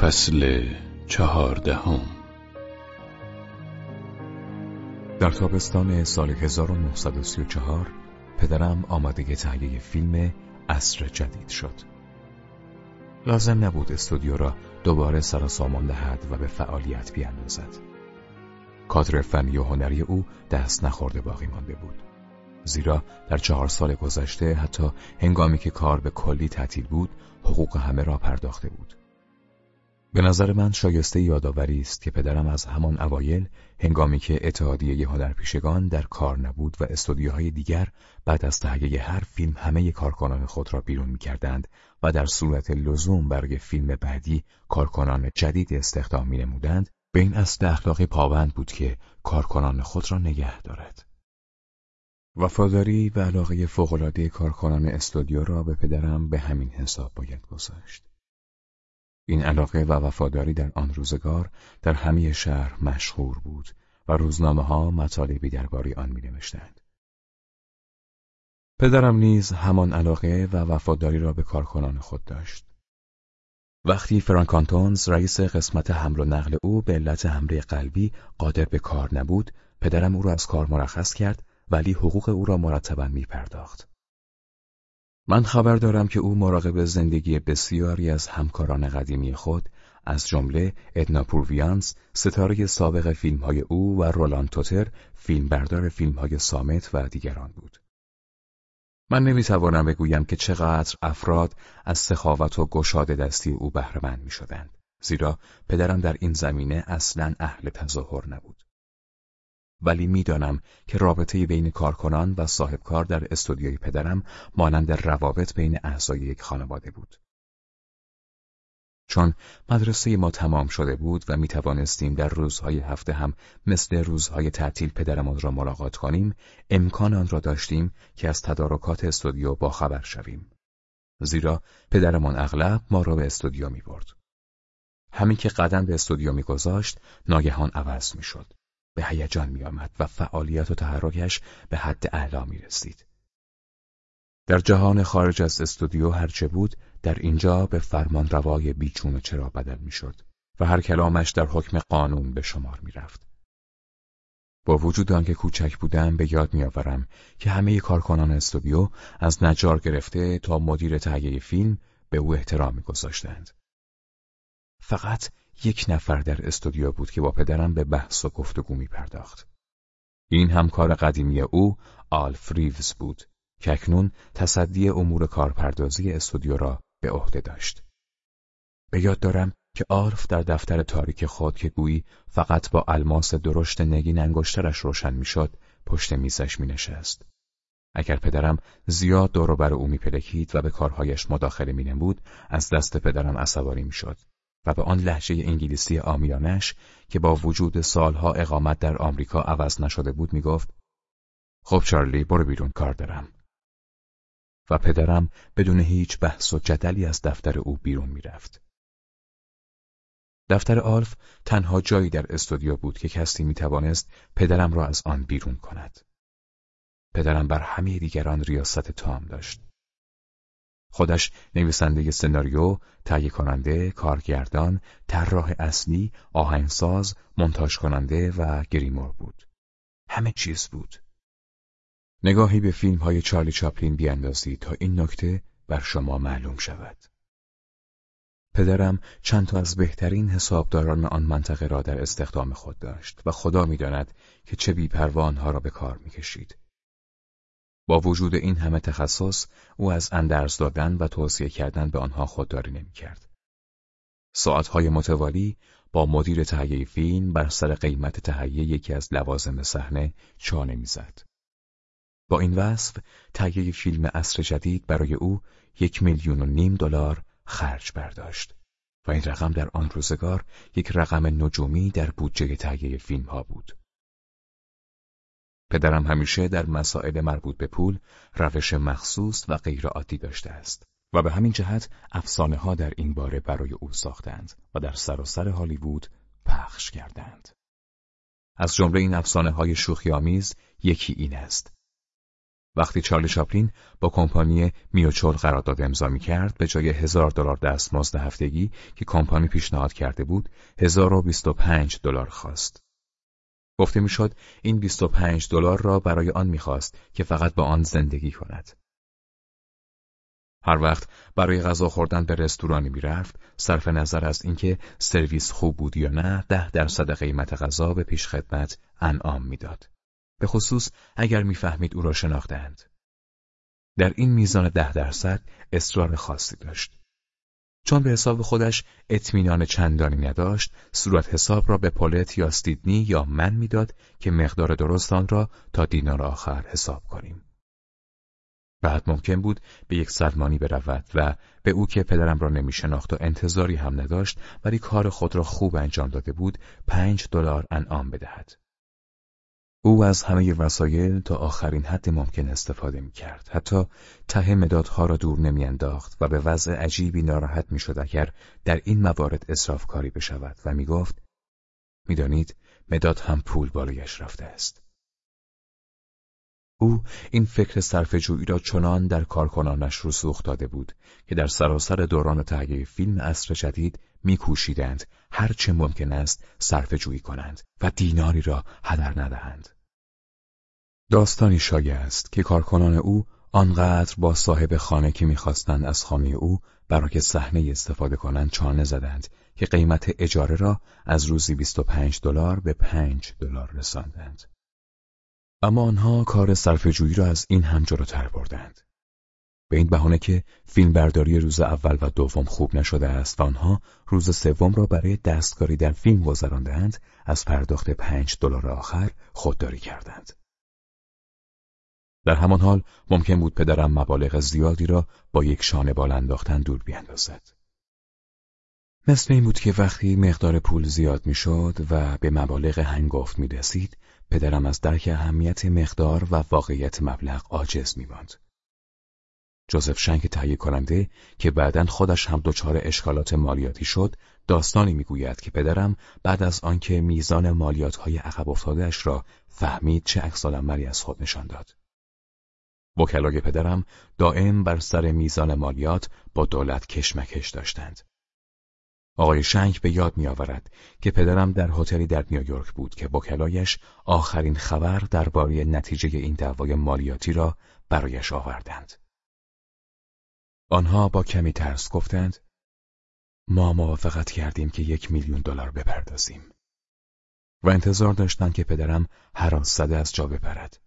فصل چهاردهم در تابستان سال 1934 پدرم آماده تهیه فیلم اصر جدید شد. لازم نبود استودیو را دوباره سر سامان دهد و به فعالیت بیاندازد. کادر فنی و هنری او دست نخورده باقی مانده بود. زیرا در چهار سال گذشته حتی هنگامی که کار به کلی تعطیل بود حقوق همه را پرداخته بود. به نظر من شایسته یادآوری است که پدرم از همان اوایل هنگامی که اتحادیه هنرپیشگان در کار نبود و استودیوهای دیگر بعد از تهیه هر فیلم همه کارکنان خود را بیرون می‌کردند و در صورت لزوم برای فیلم بعدی کارکنان جدید استخدام نمودند به این اصل اخلاقی پابند بود که کارکنان خود را نگه دارد. وفاداری و علاقه فوقالعاده کارکنان استودیو را به پدرم به همین حساب باید گذاشت. این علاقه و وفاداری در آن روزگار در همه شهر مشهور بود و روزنامه ها مطالبی درباره آن می نوشتند. پدرم نیز همان علاقه و وفاداری را به کارکنان خود داشت. وقتی فرانکانتونز رئیس قسمت حمل و نقل او به علت حمله قلبی قادر به کار نبود، پدرم او را از کار مرخص کرد ولی حقوق او را مرتبا می پرداخت. من خبر دارم که او مراقب زندگی بسیاری از همکاران قدیمی خود از جمله ادنا پورویانس ستاره سابق فیلم های او و رولان توتر فیلمبردار فیلم های سامت و دیگران بود. من نمی‌توانم بگویم که چقدر افراد از سخاوت و گشاد دستی او بهرهمند می شدند. زیرا پدرم در این زمینه اصلا اهل تظاهر نبود. ولی می‌دانم که رابطه بین کارکنان و صاحبکار در استودیوی پدرم مانند روابط بین اعضای یک خانواده بود. چون مدرسه ما تمام شده بود و می توانستیم در روزهای هفته هم مثل روزهای تعطیل پدرمان را ملاقات کنیم، امکان آن را داشتیم که از تدارکات استودیو با خبر شویم. زیرا پدرمان اغلب ما را به استودیو می برد. همین که قدم به استودیو می گذاشت، ناگهان عوض می شد. به هیجان می آمد و فعالیت و تحرکش به حد اعلا می رسید. در جهان خارج از استودیو هرچه بود در اینجا به فرمان روای بیچون و چرا بدل می شد و هر کلامش در حکم قانون به شمار می رفت. با وجود آنکه کوچک بودم به یاد میآورم که همه کارکنان استودیو از نجار گرفته تا مدیر تهیه فیلم به او احترام میگذاشتند. فقط یک نفر در استودیو بود که با پدرم به بحث و گفتگو می پرداخت. این همکار قدیمی او آلف ریوز بود که اکنون تصدی امور کارپردازی استودیو را به عهده داشت. به یاد دارم که آلف در دفتر تاریک خود که گویی فقط با الماس درشت نگین انگشترش روشن می‌شد پشت میزش می نشست. اگر پدرم زیاد دور بر او میپلکید و به کارهایش مداخله می نمود از دست پدرم عصبانی می‌شد و به آن لحجه انگلیسی آمیانش که با وجود سالها اقامت در آمریکا عوض نشده بود می‌گفت خب چارلی برو بیرون کار دارم و پدرم بدون هیچ بحث و جدلی از دفتر او بیرون می‌رفت. دفتر آلف تنها جایی در استودیو بود که کسی می‌توانست پدرم را از آن بیرون کند. پدرم بر همه دیگران ریاست تام داشت. خودش نویسنده سناریو، تهیه کننده، کارگردان، طراح اصلی، آهنگساز، منتاج کننده و گریمور بود. همه چیز بود. نگاهی به فیلم های چارلی چاپلین بیاندازید تا این نکته بر شما معلوم شود. پدرم چند تا از بهترین حسابداران آن منطقه را در استخدام خود داشت و خدا می‌داند که چه بیپروانها آنها را به کار می‌کشید. با وجود این همه تخصص او از اندرز دادن و توصیه کردن به آنها خودداری نمی‌کرد. ساعتهای متوالی با مدیر تهیه فیلم بر سر قیمت تهیه یکی از لوازم صحنه چانه می‌زد. با این وصف تهیه فیلم عصر جدید برای او یک میلیون و نیم دلار خرج برداشت و این رقم در آن روزگار یک رقم نجومی در بودجه تهیه فیلم ها بود. پدرم همیشه در مسائل مربوط به پول روش مخصوص و غیرعادی داشته است و به همین جهت افسانه ها در این باره برای او ساختند و در سراسر هالیوود پخش کردند. از جمله این افسانه های شوخی آمیز یکی این است. وقتی چارلی چاپلین با کمپانی میوچول قرارداد امضا می کرد به جای هزار دلار دستمزد هفتگی که کمپانی پیشنهاد کرده بود هزار و بیست و پنج دلار خواست. گفته می‌شد این 25 دلار را برای آن می‌خواست که فقط با آن زندگی کند. هر وقت برای غذا خوردن به رستورانی می‌رفت صرف نظر از اینکه سرویس خوب بود یا نه ده درصد قیمت غذا به پیشخدمت انعام می‌داد. به خصوص اگر می‌فهمید او را شناختند. در این میزان ده درصد اصرار خاصی داشت. چون به حساب خودش اطمینان چندانی نداشت، صورت حساب را به پولت یا استیدنی یا من می‌داد که مقدار درست آن را تا دینار آخر حساب کنیم. بعد ممکن بود به یک سلمانی برود و به او که پدرم را نمی شناخت و انتظاری هم نداشت ولی کار خود را خوب انجام داده بود پنج دلار انعام بدهد. او از همه وسایل تا آخرین حد ممکن استفاده می کرد. حتی ته مدادها را دور نمی انداخت و به وضع عجیبی ناراحت می شد اگر در این موارد اصراف کاری بشود و می گفت می‌دانید مداد هم پول بالایش رفته است. او این فکر صرفه‌جویی را چنان در کارکنانش رسوخ داده بود که در سراسر دوران تهیه فیلم عصر جدید میکوشیدند هر چه ممکن است صرفه‌جویی کنند و دیناری را هدر ندهند. داستانی شایع است که کارکنان او آنقدر با صاحب خانه که می‌خواستند از خانه او برای صحنه استفاده کنند چانه زدند که قیمت اجاره را از روزی 25 دلار به 5 دلار رساندند. اما آنها کار صرفه‌جویی را از این هم جلوتر بردند. به این بهانه که فیلمبرداری روز اول و دوم خوب نشده است و آنها روز سوم را برای دستکاری در فیلم گذراندهاند از پرداخت پنج دلار آخر خودداری کردند. در همان حال ممکن بود پدرم مبالغ زیادی را با یک شانه بال انداختن دور بیاندازد. مثل این بود که وقتی مقدار پول زیاد می‌شد و به مبالغ هنگفت می رسید، پدرم از درک اهمیت مقدار و واقعیت مبلغ عاجز می ماند. جوزف شنک تهیه کننده که بعدا خودش هم دچار اشکالات مالیاتی شد داستانی می‌گوید که پدرم بعد از آنکه میزان مالیاتهای عقب افتادهاش را فهمید چه عکسالعملی از خود نشان داد وکلای پدرم دائم بر سر میزان مالیات با دولت کشمکش داشتند. آقای شنک به یاد میآورد که پدرم در هتلی در نیویورک بود که وکلایش آخرین خبر درباره نتیجه این دعوای مالیاتی را برایش آوردند. آنها با کمی ترس گفتند ما موافقت کردیم که یک میلیون دلار بپردازیم. و انتظار داشتند که پدرم هر زده از جا بپرد.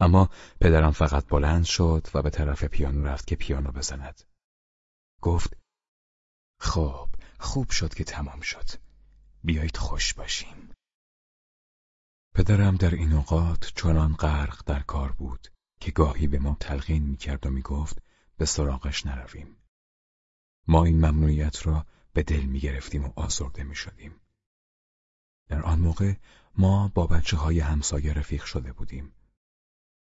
اما پدرم فقط بلند شد و به طرف پیانو رفت که پیانو بزند گفت خب خوب شد که تمام شد بیایید خوش باشیم پدرم در این اوقات چنان غرق در کار بود که گاهی به ما تلقین می‌کرد و می‌گفت به سراغش نرویم. ما این ممنوعیت را به دل می گرفتیم و آزرده می شدیم. در آن موقع ما با بچه های همسایه رفیق شده بودیم.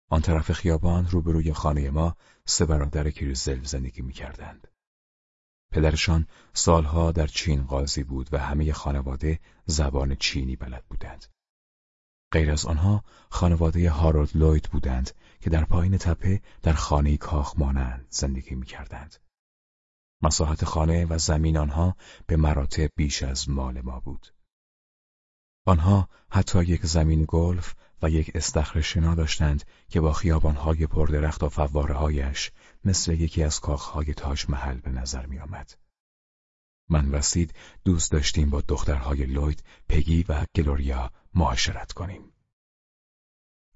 آن طرف خیابان روبروی خانه ما سه برادر کریزل زندگی می کردند. پدرشان سالها در چین قاضی بود و همه خانواده زبان چینی بلد بودند. غیر از آنها خانواده هارولد لوید بودند که در پایین تپه در خانه کاخ مانند زندگی می کردند. مساحت خانه و زمین آنها به مراتب بیش از مال ما بود. آنها حتی یک زمین گلف و یک استخر شنا داشتند که با خیابانهای پردرخت و فوارههایش مثل یکی از کاخهای تاج محل به نظر می آمد. من وسید دوست داشتیم با دخترهای لوید، پگی و گلوریا معاشرت کنیم.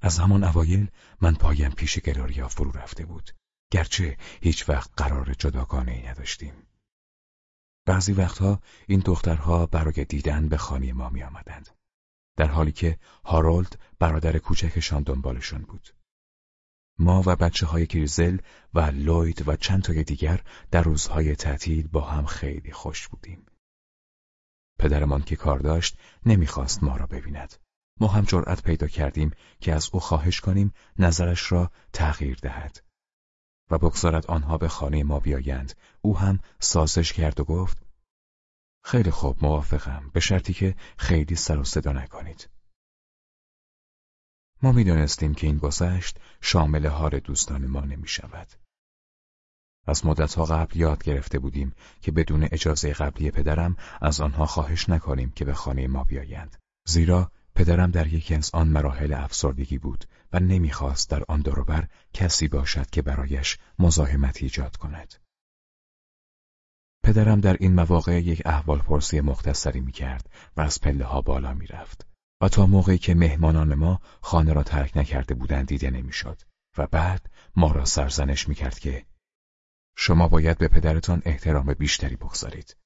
از همان اوایل من پایم پیش گلوریا فرو رفته بود. گرچه هیچ وقت قرار جداگانه ای نداشتیم. بعضی وقتها این دخترها برای دیدن به خانه ما می آمدند. در حالی که هارولد برادر کوچکشان دنبالشان بود. ما و بچه های کریزل و لوید و چند تای دیگر در روزهای تعطیل با هم خیلی خوش بودیم. پدرمان که کار داشت نمی‌خواست ما را ببیند. ما هم جرأت پیدا کردیم که از او خواهش کنیم نظرش را تغییر دهد. و بگذارد آنها به خانه ما بیایند. او هم سازش کرد و گفت خیلی خوب موافقم به شرطی که خیلی سر و صدا نکنید. ما می‌دانستیم که این گذشت شامل حال دوستان ما نمی شود. از مدتها قبل یاد گرفته بودیم که بدون اجازه قبلی پدرم از آنها خواهش نکنیم که به خانه ما بیایند. زیرا پدرم در یکی از آن مراحل افسردگی بود و نمی‌خواست در آن دروبر کسی باشد که برایش مزاحمت ایجاد کند. پدرم در این مواقع یک احوال پرسی مختصری می کرد و از پله ها بالا می رفت و تا موقعی که مهمانان ما خانه را ترک نکرده بودند دیده نمی‌شد و بعد ما را سرزنش می کرد که شما باید به پدرتان احترام بیشتری بگذارید.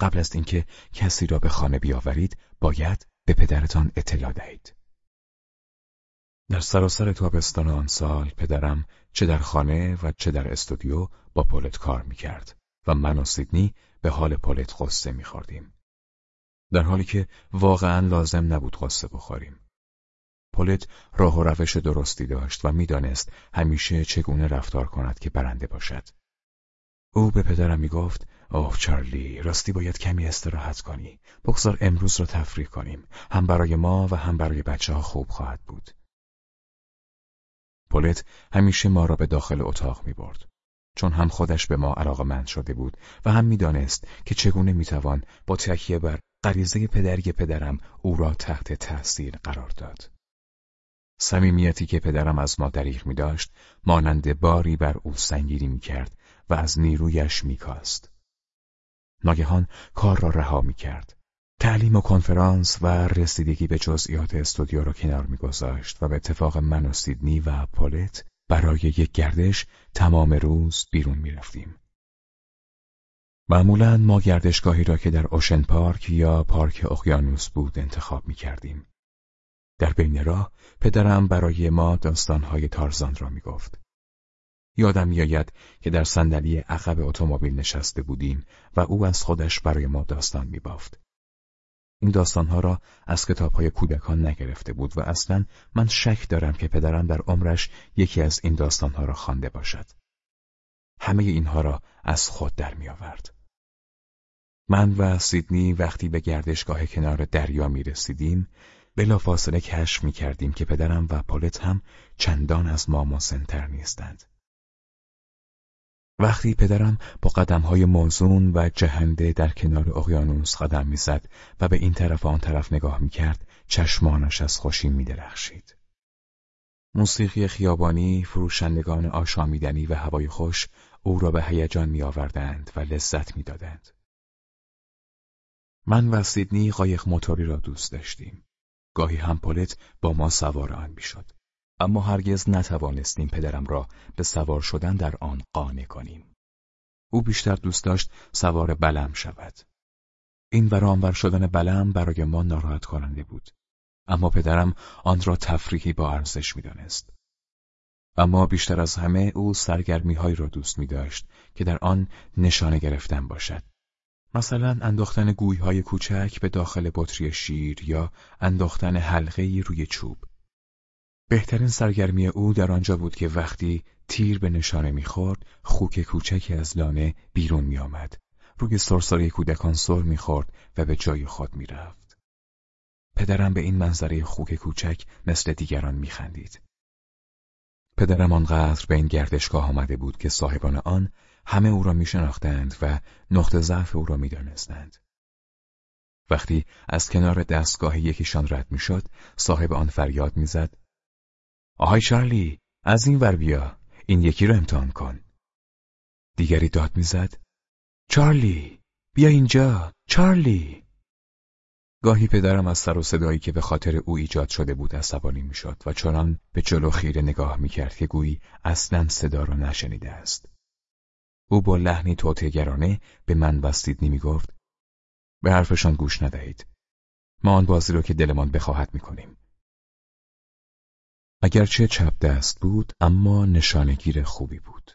قبل از اینکه کسی را به خانه بیاورید باید به پدرتان اطلاع دهید. در سراسر تابستان آن سال پدرم چه در خانه و چه در استودیو با پولت کار می‌کرد و من و سیدنی به حال پولت قصه میخوردیم. در حالی که واقعا لازم نبود قصه بخوریم. پولت راه و روش درستی داشت و می‌دانست همیشه چگونه رفتار کند که برنده باشد. او به پدرم می‌گفت اوه چارلی راستی باید کمی استراحت کنی بگذار امروز را تفریح کنیم هم برای ما و هم برای بچه ها خوب خواهد بود پولت همیشه ما را به داخل اتاق می برد. چون هم خودش به ما علاقمند شده بود و هم می‌دانست که چگونه می‌توان با تکیه بر غریزه پدری پدرم او را تحت تاثیر قرار داد. صمیمیتی که پدرم از ما دریغ می داشت مانند باری بر او سنگینی می کرد و از نیرویش می کاست. ناگهان کار را رها می کرد. تعلیم و کنفرانس و رسیدگی به جزئیات استودیو را کنار میگذاشت و به اتفاق من و سیدنی و پولت برای یک گردش تمام روز بیرون می رفتیم. معمولا ما گردشگاهی را که در اوشن پارک یا پارک اقیانوس بود انتخاب می کردیم. در بین راه پدرم برای ما داستانهای تارزان را می گفت. یادم میآید که در صندلی عقب اتومبیل نشسته بودیم و او از خودش برای ما داستان می بافت. این داستانها را از کتابهای کودکان نگرفته بود و اصلا من شک دارم که پدرم در عمرش یکی از این داستانها را خوانده باشد. همه اینها را از خود در می آورد. من و سیدنی وقتی به گردشگاه کنار دریا می رسیدیم بلافاصله کشف می کردیم که پدرم و پولت هم چندان از ما مسنتر نیستند. وقتی پدرم با قدمهای موزون و جهنده در کنار اقیانوس قدم می‌زد و به این طرف و آن طرف نگاه می‌کرد چشمانش از خوشی میدرخشید. موسیقی خیابانی، فروشندگان آشامیدنی و هوای خوش او را به هیجان میآوردند و لذت می‌دادند. من و سیدنی قایق موتوری را دوست داشتیم. گاهی هم پولت با ما سوار آن می‌شد. اما هرگز نتوانستیم پدرم را به سوار شدن در آن قانع کنیم. او بیشتر دوست داشت سوار بلم شود. این ورانور شدن بلم برای ما ناراحت کننده بود. اما پدرم آن را تفریحی با ارزش می‌دانست. اما بیشتر از همه او سرگرمی هایی را دوست می داشت که در آن نشانه گرفتن باشد. مثلا انداختن گوی های کوچک به داخل بطری شیر یا انداختن حلقه روی چوب. بهترین سرگرمی او در آنجا بود که وقتی تیر به نشانه می‌خورد خوک کوچکی از لانه بیرون میآمد. روی سرسره کودکان سر می‌خورد و به جای خود می‌رفت. پدرم به این منظره خوک کوچک مثل دیگران میخندید. پدرم آنقدر به این گردشگاه آمده بود که صاحبان آن همه او را میشناختند و نقطه ضعف او را می‌دانستند. وقتی از کنار دستگاه یکیشان رد می‌شد صاحب آن فریاد می‌زد آهای شارلی از این ور بیا. این یکی رو امتحان کن. دیگری داد می‌زد. چارلی بیا اینجا. چارلی. گاهی پدرم از سر و صدایی که به خاطر او ایجاد شده بود عصبانی می‌شد و چنان به جلو خیره نگاه می‌کرد که گویی اصلا صدا را نشنیده است. او با لحنی توتگرانه به من و سیدنی می‌گفت به حرفشان گوش ندهید. ما آن بازی رو که دلمان بخواهد می‌کنیم. اگرچه چپ دست بود اما نشانگیر خوبی بود.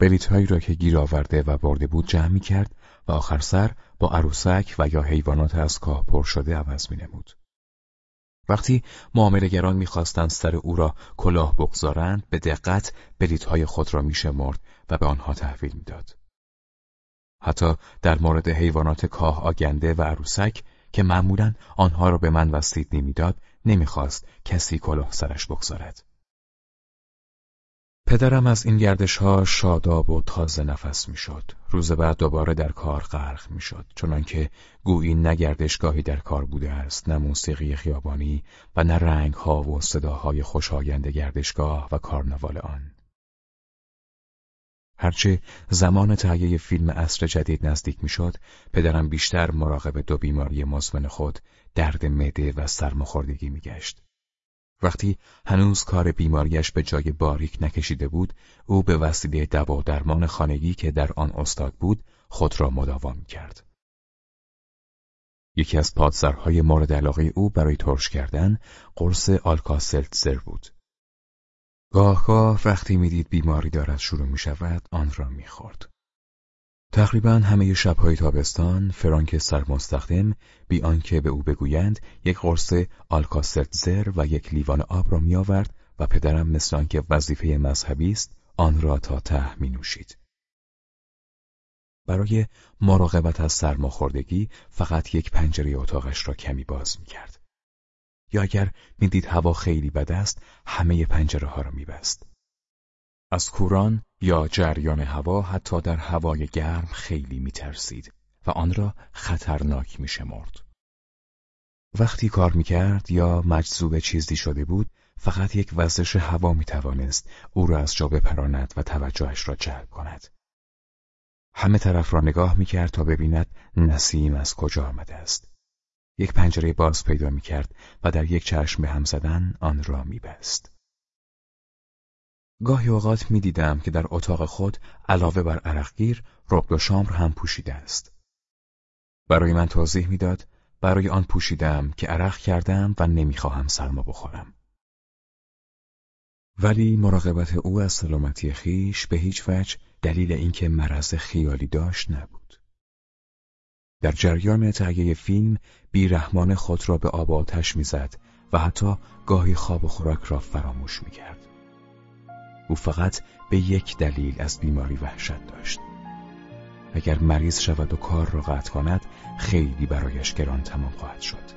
بلیت هایی را که گیر آورده و برده بود جمع می کرد و آخر سر با عروسک و یا حیوانات از کاه پر شده عوض می نمود. وقتی معاملهگران می‌خواستند سر او را کلاه بگذارند به دقت بلیت های خود را میشمرد و به آنها تحویل می‌داد. حتی در مورد حیوانات کاه آگنده و عروسک که معمولا آنها را به من و سیدنی نمی‌خواست کسی کلاه سرش بگذارد. پدرم از این گردش ها شاداب و تازه نفس می‌شد. روز بعد دوباره در کار غرق می‌شد چنانکه گویی نه گردشگاهی در کار بوده است نه موسیقی خیابانی و نه رنگ ها و صداهای خوشایند گردشگاه و کارنوال آن. هرچه زمان تهیه فیلم اصر جدید نزدیک می‌شد، پدرم بیشتر مراقب دو بیماری مزمن خود، درد معده و سرماخوردگی میگشت. وقتی هنوز کار بیماریش به جای باریک نکشیده بود، او به وسیله دوا درمان خانگی که در آن استاد بود، خود را مداوم کرد. یکی از پادزرهای مورد علاقه او برای ترش کردن قرص آلکاسلتزر بود. گاه وقتی می‌دید بیماری دارد شروع می شود آن را می‌خورد. تقریبا همه شبهای تابستان فرانک سرمستخدم بی آنکه به او بگویند یک قرص آلکاستزر و یک لیوان آب را میآورد و پدرم مثل آنکه وظیفه مذهبی است آن را تا ته می نوشید. برای مراقبت از سرماخوردگی فقط یک پنجره اتاقش را کمی باز می کرد. یا اگر می‌دید هوا خیلی بد است همه پنجره ها را میبست. از کوران یا جریان هوا حتی در هوای گرم خیلی میترسید و آن را خطرناک میشمرد. وقتی کار می‌کرد یا مجذوب چیزی شده بود فقط یک وزش هوا می‌توانست او را از جا بپراند و توجهش را جلب کند. همه طرف را نگاه می‌کرد تا ببیند نسیم از کجا آمده است. یک پنجره باز پیدا می کرد و در یک چشم به هم زدن آن را می بست. گاهی اوقات می دیدم که در اتاق خود علاوه بر عرقگیر رب و هم پوشیده است. برای من توضیح می‌داد برای آن پوشیدم که عرق کردم و نمی‌خواهم سرما بخورم. ولی مراقبت او از سلامتی خیش به هیچ وجه دلیل اینکه مرض خیالی داشت نبود. در جریان تهیه فیلم بیرحمان خود را به آب آتش می‌زد و حتی گاهی خواب و خوراک را فراموش می‌کرد. او فقط به یک دلیل از بیماری وحشت داشت. اگر مریض شود و کار را قطع کند خیلی برایش گران تمام خواهد شد.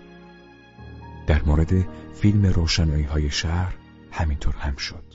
در مورد فیلم روشنایی های شهر همینطور هم شد.